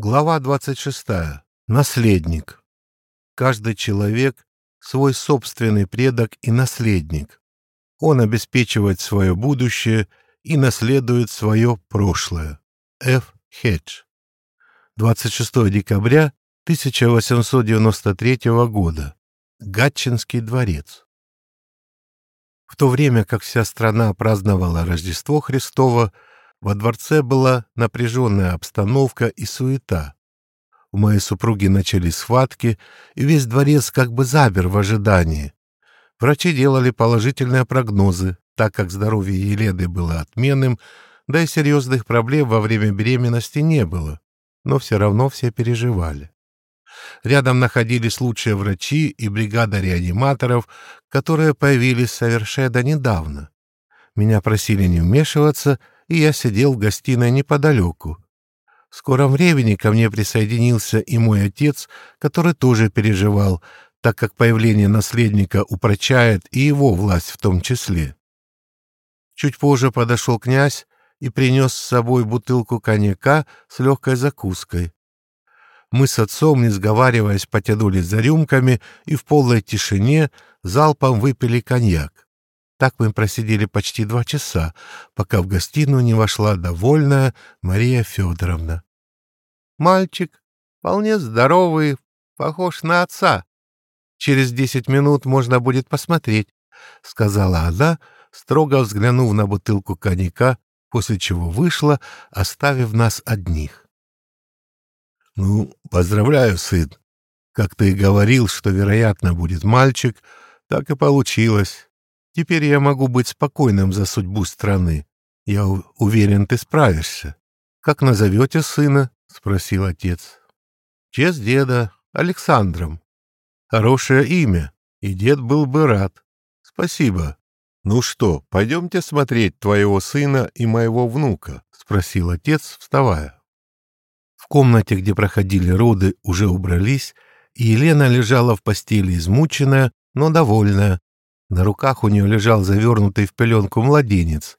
Глава 26. Наследник. Каждый человек — свой собственный предок и наследник. Он обеспечивает свое будущее и наследует свое прошлое. Ф. Хедж. 26 декабря 1893 года. Гатчинский дворец. В то время как вся страна праздновала Рождество Христово, во дворце была напряженная обстановка и суета. У моей супруги начались схватки, и весь дворец как бы забер в ожидании. Врачи делали положительные прогнозы, так как здоровье Елены было отменным, да и серьезных проблем во время беременности не было. Но все равно все переживали. Рядом находились лучшие врачи и бригада реаниматоров, которые появились совершенно недавно. Меня просили не вмешиваться, и я сидел в гостиной неподалеку. В скором времени ко мне присоединился и мой отец, который тоже переживал, так как появление наследника упрочает и его власть в том числе. Чуть позже подошел князь и принес с собой бутылку коньяка с легкой закуской. Мы с отцом, не сговариваясь, потянулись за рюмками и в полной тишине залпом выпили коньяк. Так мы просидели почти два часа, пока в гостиную не вошла довольная Мария Федоровна. «Мальчик, вполне здоровый, похож на отца. Через десять минут можно будет посмотреть», — сказала она, строго взглянув на бутылку коньяка, после чего вышла, оставив нас одних. «Ну, поздравляю, сын. Как ты и говорил, что, вероятно, будет мальчик, так и получилось. Теперь я могу быть спокойным за судьбу страны. Я уверен, ты справишься. Как назовете сына?» — спросил отец. «Честь деда, Александром. Хорошее имя, и дед был бы рад. Спасибо. Ну что, пойдемте смотреть твоего сына и моего внука?» — спросил отец, вставая. В комнате, где проходили роды, уже убрались, и Елена лежала в постели измученная, но довольная. На руках у нее лежал завернутый в пеленку младенец.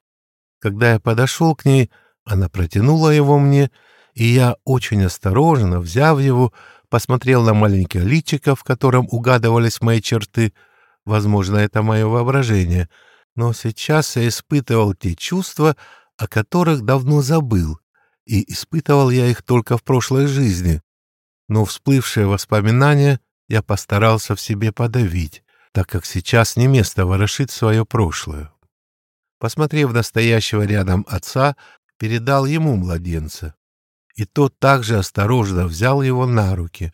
Когда я подошел к ней, она протянула его мне, и я, очень осторожно, взяв его, посмотрел на маленькое личико, в котором угадывались мои черты. Возможно, это мое воображение, но сейчас я испытывал те чувства, о которых давно забыл и испытывал я их только в прошлой жизни. Но всплывшие воспоминания я постарался в себе подавить, так как сейчас не место ворошить свое прошлое. Посмотрев настоящего рядом отца, передал ему младенца. И тот также осторожно взял его на руки.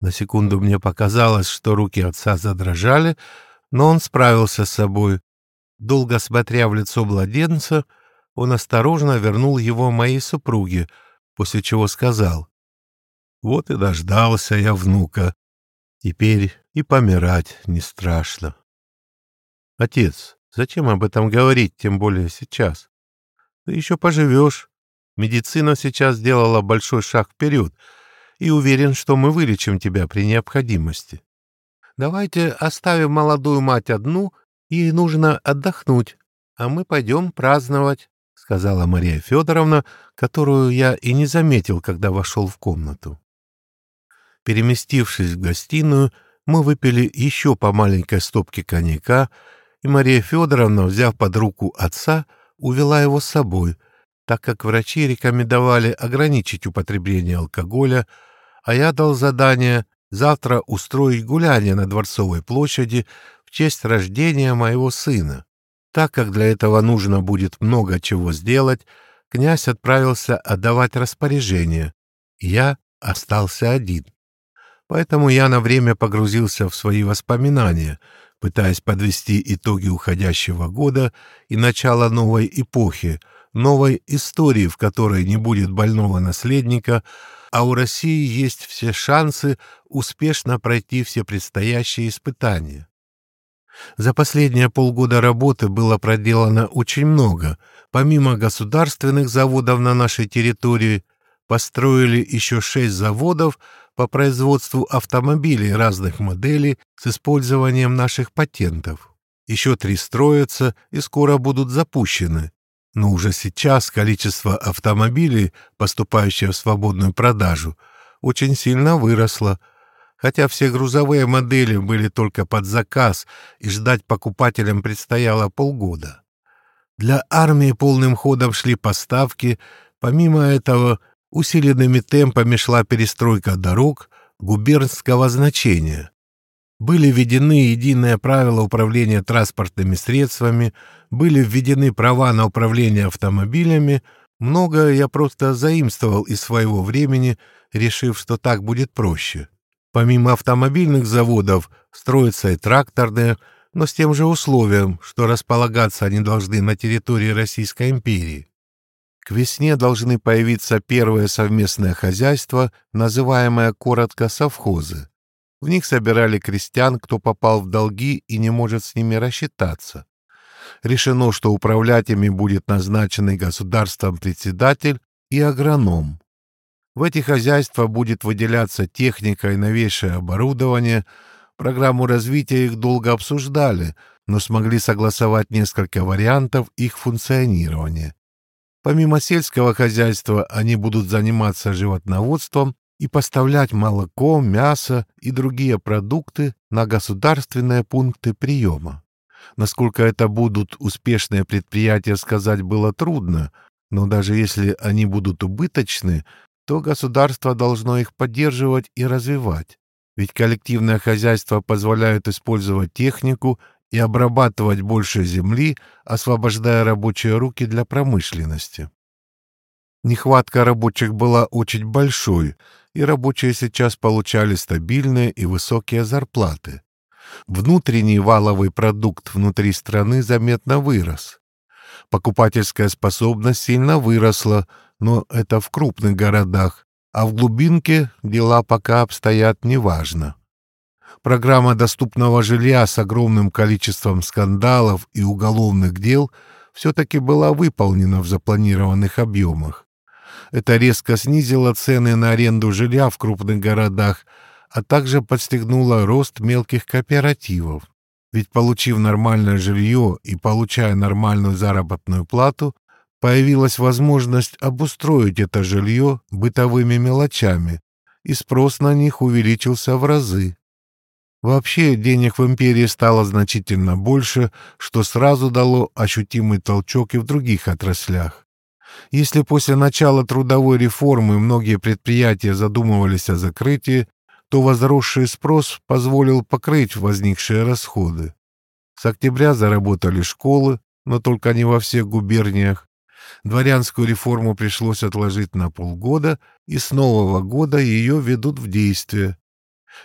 На секунду мне показалось, что руки отца задрожали, но он справился с собой. Долго смотря в лицо младенца, он осторожно вернул его моей супруге, после чего сказал, «Вот и дождался я внука. Теперь и помирать не страшно». «Отец, зачем об этом говорить, тем более сейчас? Ты еще поживешь. Медицина сейчас сделала большой шаг вперед, и уверен, что мы вылечим тебя при необходимости. Давайте оставим молодую мать одну, ей нужно отдохнуть, а мы пойдем праздновать сказала Мария Федоровна, которую я и не заметил, когда вошел в комнату. Переместившись в гостиную, мы выпили еще по маленькой стопке коньяка, и Мария Федоровна, взяв под руку отца, увела его с собой, так как врачи рекомендовали ограничить употребление алкоголя, а я дал задание завтра устроить гуляние на Дворцовой площади в честь рождения моего сына. Так как для этого нужно будет много чего сделать, князь отправился отдавать распоряжение. Я остался один. Поэтому я на время погрузился в свои воспоминания, пытаясь подвести итоги уходящего года и начала новой эпохи, новой истории, в которой не будет больного наследника, а у России есть все шансы успешно пройти все предстоящие испытания. За последние полгода работы было проделано очень много. Помимо государственных заводов на нашей территории, построили еще шесть заводов по производству автомобилей разных моделей с использованием наших патентов. Еще три строятся и скоро будут запущены. Но уже сейчас количество автомобилей, поступающих в свободную продажу, очень сильно выросло, хотя все грузовые модели были только под заказ, и ждать покупателям предстояло полгода. Для армии полным ходом шли поставки, помимо этого усиленными темпами шла перестройка дорог губернского значения. Были введены единые правила управления транспортными средствами, были введены права на управление автомобилями, многое я просто заимствовал из своего времени, решив, что так будет проще. Помимо автомобильных заводов строятся и тракторные, но с тем же условием, что располагаться они должны на территории Российской империи. К весне должны появиться первые совместные хозяйства, называемые коротко совхозы. В них собирали крестьян, кто попал в долги и не может с ними рассчитаться. Решено, что управлять ими будет назначенный государством председатель и агроном. В эти хозяйства будет выделяться техника и новейшее оборудование. Программу развития их долго обсуждали, но смогли согласовать несколько вариантов их функционирования. Помимо сельского хозяйства они будут заниматься животноводством и поставлять молоко, мясо и другие продукты на государственные пункты приема. Насколько это будут успешные предприятия, сказать было трудно, но даже если они будут убыточны, то государство должно их поддерживать и развивать. Ведь коллективное хозяйство позволяет использовать технику и обрабатывать больше земли, освобождая рабочие руки для промышленности. Нехватка рабочих была очень большой, и рабочие сейчас получали стабильные и высокие зарплаты. Внутренний валовый продукт внутри страны заметно вырос. Покупательская способность сильно выросла, но это в крупных городах, а в глубинке дела пока обстоят неважно. Программа доступного жилья с огромным количеством скандалов и уголовных дел все-таки была выполнена в запланированных объемах. Это резко снизило цены на аренду жилья в крупных городах, а также подстегнуло рост мелких кооперативов. Ведь получив нормальное жилье и получая нормальную заработную плату, появилась возможность обустроить это жилье бытовыми мелочами, и спрос на них увеличился в разы. Вообще денег в империи стало значительно больше, что сразу дало ощутимый толчок и в других отраслях. Если после начала трудовой реформы многие предприятия задумывались о закрытии, то возросший спрос позволил покрыть возникшие расходы. С октября заработали школы, но только не во всех губерниях. Дворянскую реформу пришлось отложить на полгода, и с нового года ее ведут в действие.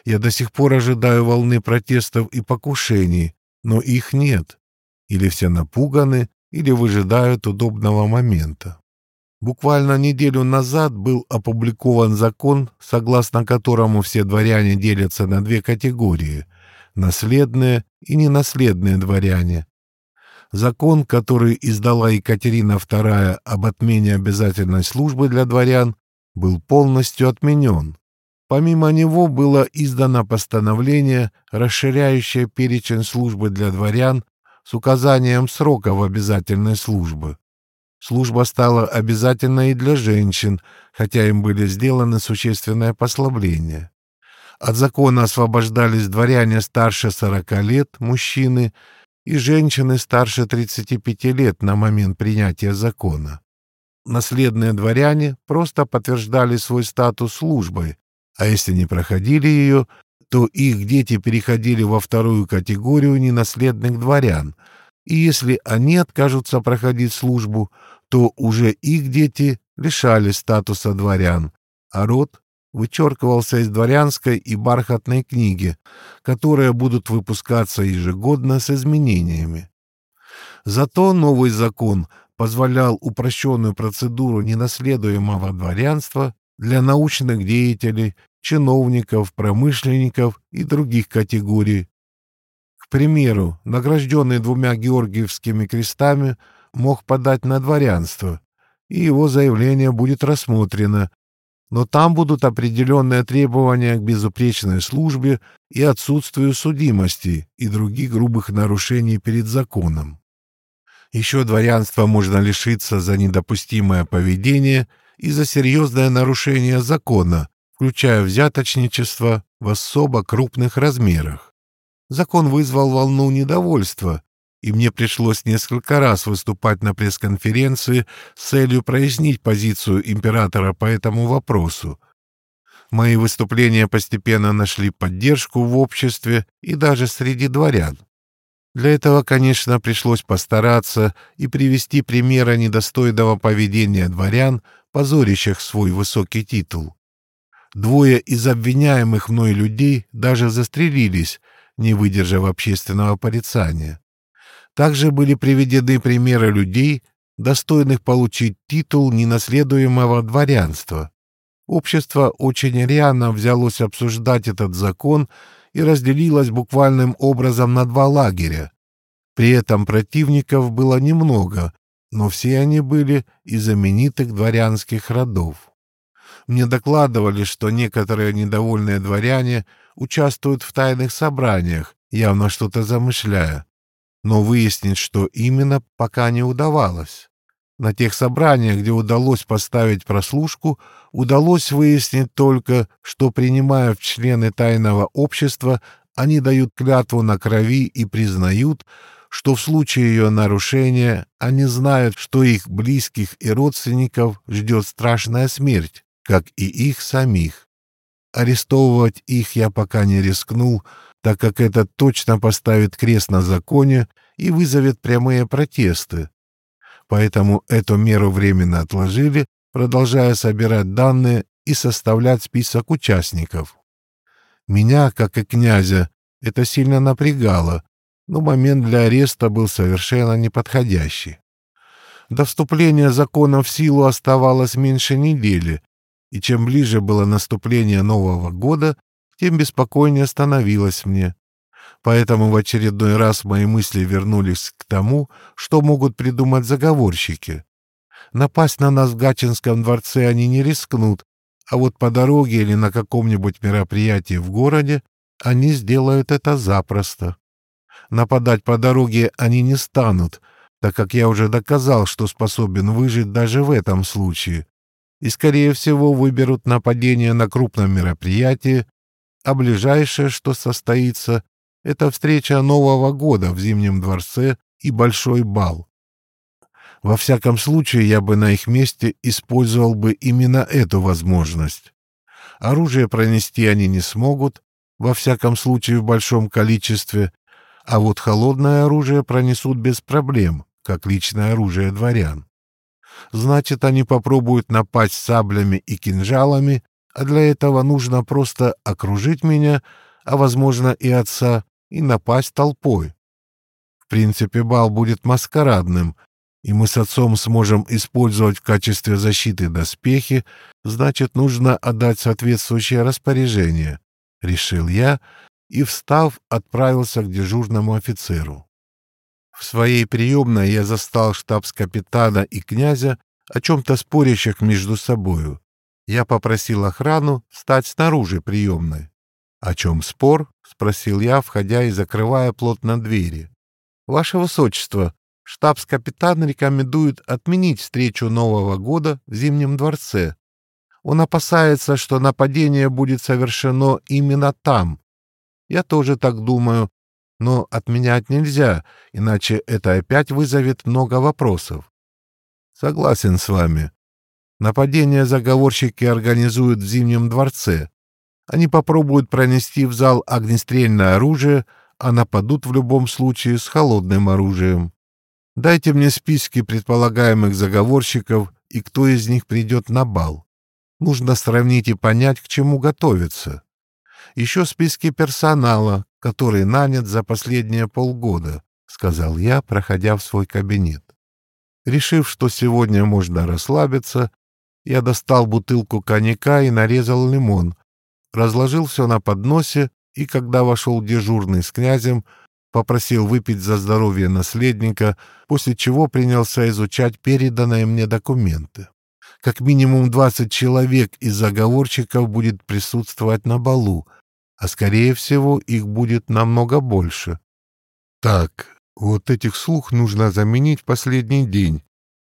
Я до сих пор ожидаю волны протестов и покушений, но их нет. Или все напуганы, или выжидают удобного момента. Буквально неделю назад был опубликован закон, согласно которому все дворяне делятся на две категории – наследные и ненаследные дворяне. Закон, который издала Екатерина II об отмене обязательной службы для дворян, был полностью отменен. Помимо него было издано постановление, расширяющее перечень службы для дворян с указанием сроков обязательной службы. Служба стала обязательной и для женщин, хотя им были сделаны существенные послабления. От закона освобождались дворяне старше 40 лет, мужчины, и женщины старше 35 лет на момент принятия закона. Наследные дворяне просто подтверждали свой статус службой, а если не проходили ее, то их дети переходили во вторую категорию ненаследных дворян, и если они откажутся проходить службу, то уже их дети лишали статуса дворян, а род вычеркивался из дворянской и бархатной книги, которые будут выпускаться ежегодно с изменениями. Зато новый закон позволял упрощенную процедуру ненаследуемого дворянства для научных деятелей, чиновников, промышленников и других категорий. К примеру, награжденный двумя георгиевскими крестами – мог подать на дворянство, и его заявление будет рассмотрено, но там будут определенные требования к безупречной службе и отсутствию судимости и других грубых нарушений перед законом. Еще дворянство можно лишиться за недопустимое поведение и за серьезное нарушение закона, включая взяточничество в особо крупных размерах. Закон вызвал волну недовольства, и мне пришлось несколько раз выступать на пресс-конференции с целью прояснить позицию императора по этому вопросу. Мои выступления постепенно нашли поддержку в обществе и даже среди дворян. Для этого, конечно, пришлось постараться и привести примеры недостойного поведения дворян, позорящих свой высокий титул. Двое из обвиняемых мной людей даже застрелились, не выдержав общественного порицания. Также были приведены примеры людей, достойных получить титул ненаследуемого дворянства. Общество очень рьяно взялось обсуждать этот закон и разделилось буквальным образом на два лагеря. При этом противников было немного, но все они были из знаменитых дворянских родов. Мне докладывали, что некоторые недовольные дворяне участвуют в тайных собраниях, явно что-то замышляя но выяснить, что именно, пока не удавалось. На тех собраниях, где удалось поставить прослушку, удалось выяснить только, что, принимая в члены тайного общества, они дают клятву на крови и признают, что в случае ее нарушения они знают, что их близких и родственников ждет страшная смерть, как и их самих. Арестовывать их я пока не рискнул, так как это точно поставит крест на законе и вызовет прямые протесты. Поэтому эту меру временно отложили, продолжая собирать данные и составлять список участников. Меня, как и князя, это сильно напрягало, но момент для ареста был совершенно неподходящий. До вступления закона в силу оставалось меньше недели, и чем ближе было наступление Нового года, тем беспокойнее становилось мне. Поэтому в очередной раз мои мысли вернулись к тому, что могут придумать заговорщики. Напасть на нас в Гатчинском дворце они не рискнут, а вот по дороге или на каком-нибудь мероприятии в городе они сделают это запросто. Нападать по дороге они не станут, так как я уже доказал, что способен выжить даже в этом случае. И, скорее всего, выберут нападение на крупном мероприятии, а ближайшее, что состоится, это встреча Нового года в Зимнем дворце и большой бал. Во всяком случае, я бы на их месте использовал бы именно эту возможность. Оружие пронести они не смогут, во всяком случае в большом количестве, а вот холодное оружие пронесут без проблем, как личное оружие дворян. Значит, они попробуют напасть саблями и кинжалами, а для этого нужно просто окружить меня, а, возможно, и отца, и напасть толпой. В принципе, бал будет маскарадным, и мы с отцом сможем использовать в качестве защиты доспехи, значит, нужно отдать соответствующее распоряжение, — решил я и, встав, отправился к дежурному офицеру. В своей приемной я застал штабс-капитана и князя, о чем-то спорящих между собою. Я попросил охрану стать снаружи приемной. «О чем спор?» — спросил я, входя и закрывая плотно двери. «Ваше Высочество, штабс-капитан рекомендует отменить встречу Нового года в Зимнем дворце. Он опасается, что нападение будет совершено именно там. Я тоже так думаю, но отменять нельзя, иначе это опять вызовет много вопросов. Согласен с вами. Нападение заговорщики организуют в Зимнем дворце. Они попробуют пронести в зал огнестрельное оружие, а нападут в любом случае с холодным оружием. Дайте мне списки предполагаемых заговорщиков и кто из них придет на бал. Нужно сравнить и понять, к чему готовиться. Еще списки персонала, который нанят за последние полгода, — сказал я, проходя в свой кабинет. Решив, что сегодня можно расслабиться, я достал бутылку коньяка и нарезал лимон, разложил все на подносе и, когда вошел дежурный с князем, попросил выпить за здоровье наследника, после чего принялся изучать переданные мне документы. Как минимум 20 человек из заговорщиков будет присутствовать на балу, а скорее всего их будет намного больше. Так, Вот этих слух нужно заменить в последний день.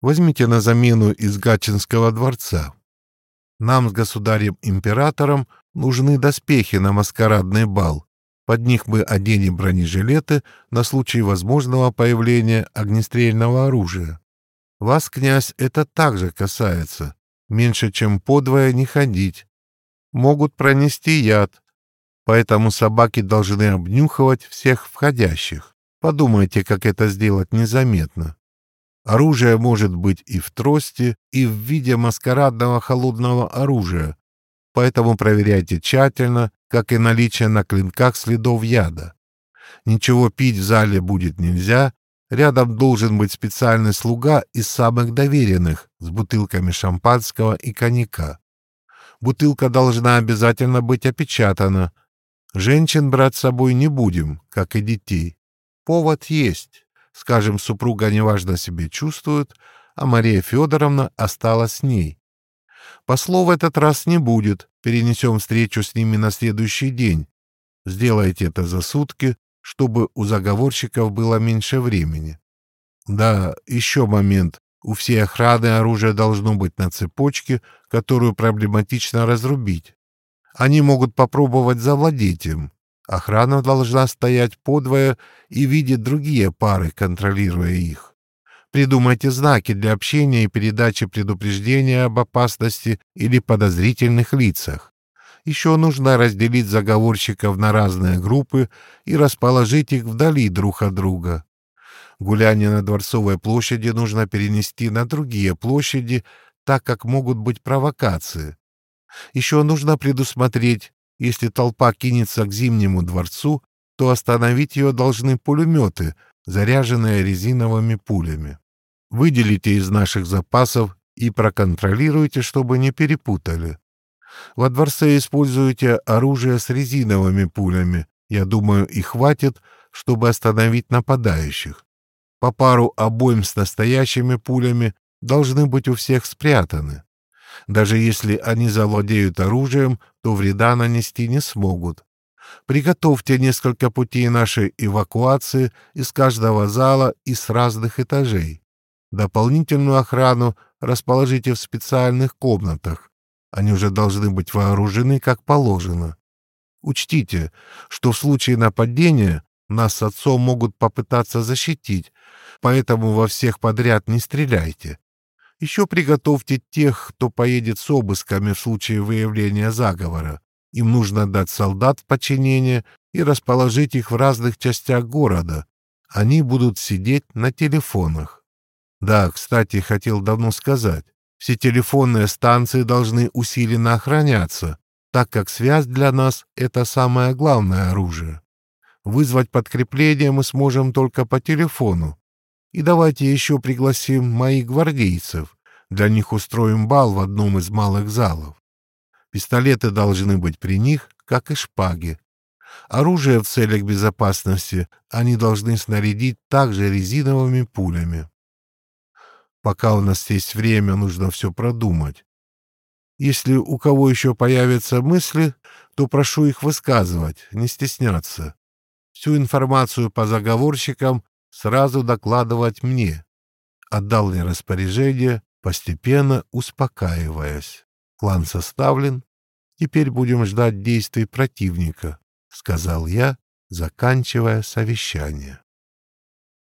Возьмите на замену из Гатчинского дворца. Нам с государем-императором нужны доспехи на маскарадный бал. Под них мы оденем бронежилеты на случай возможного появления огнестрельного оружия. Вас, князь, это также касается. Меньше чем подвое не ходить. Могут пронести яд, поэтому собаки должны обнюхивать всех входящих. Подумайте, как это сделать незаметно. Оружие может быть и в трости, и в виде маскарадного холодного оружия, поэтому проверяйте тщательно, как и наличие на клинках следов яда. Ничего пить в зале будет нельзя, рядом должен быть специальный слуга из самых доверенных с бутылками шампанского и коньяка. Бутылка должна обязательно быть опечатана. Женщин брать с собой не будем, как и детей. Повод есть. Скажем, супруга неважно себя чувствует, а Мария Федоровна осталась с ней. Послов в этот раз не будет, перенесем встречу с ними на следующий день. Сделайте это за сутки, чтобы у заговорщиков было меньше времени. Да, еще момент. У всей охраны оружие должно быть на цепочке, которую проблематично разрубить. Они могут попробовать завладеть им. Охрана должна стоять подвое и видеть другие пары, контролируя их. Придумайте знаки для общения и передачи предупреждения об опасности или подозрительных лицах. Еще нужно разделить заговорщиков на разные группы и расположить их вдали друг от друга. Гуляние на Дворцовой площади нужно перенести на другие площади, так как могут быть провокации. Еще нужно предусмотреть, если толпа кинется к Зимнему дворцу, то остановить ее должны пулеметы, заряженные резиновыми пулями. Выделите из наших запасов и проконтролируйте, чтобы не перепутали. Во дворце используйте оружие с резиновыми пулями. Я думаю, и хватит, чтобы остановить нападающих. По пару обоим с настоящими пулями должны быть у всех спрятаны. Даже если они завладеют оружием, то вреда нанести не смогут. Приготовьте несколько путей нашей эвакуации из каждого зала и с разных этажей. Дополнительную охрану расположите в специальных комнатах. Они уже должны быть вооружены как положено. Учтите, что в случае нападения нас с отцом могут попытаться защитить, поэтому во всех подряд не стреляйте. Еще приготовьте тех, кто поедет с обысками в случае выявления заговора. Им нужно дать солдат в подчинение и расположить их в разных частях города. Они будут сидеть на телефонах. Да, кстати, хотел давно сказать. Все телефонные станции должны усиленно охраняться, так как связь для нас — это самое главное оружие. Вызвать подкрепление мы сможем только по телефону. И давайте еще пригласим моих гвардейцев. Для них устроим бал в одном из малых залов. Пистолеты должны быть при них, как и шпаги. Оружие в целях безопасности они должны снарядить также резиновыми пулями. Пока у нас есть время, нужно все продумать. Если у кого еще появятся мысли, то прошу их высказывать, не стесняться. Всю информацию по заговорщикам сразу докладывать мне. Отдал мне распоряжение, постепенно успокаиваясь. План составлен, теперь будем ждать действий противника, сказал я, заканчивая совещание.